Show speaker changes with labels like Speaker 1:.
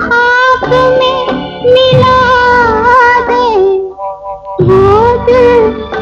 Speaker 1: खाक में मिला दे। वो दिल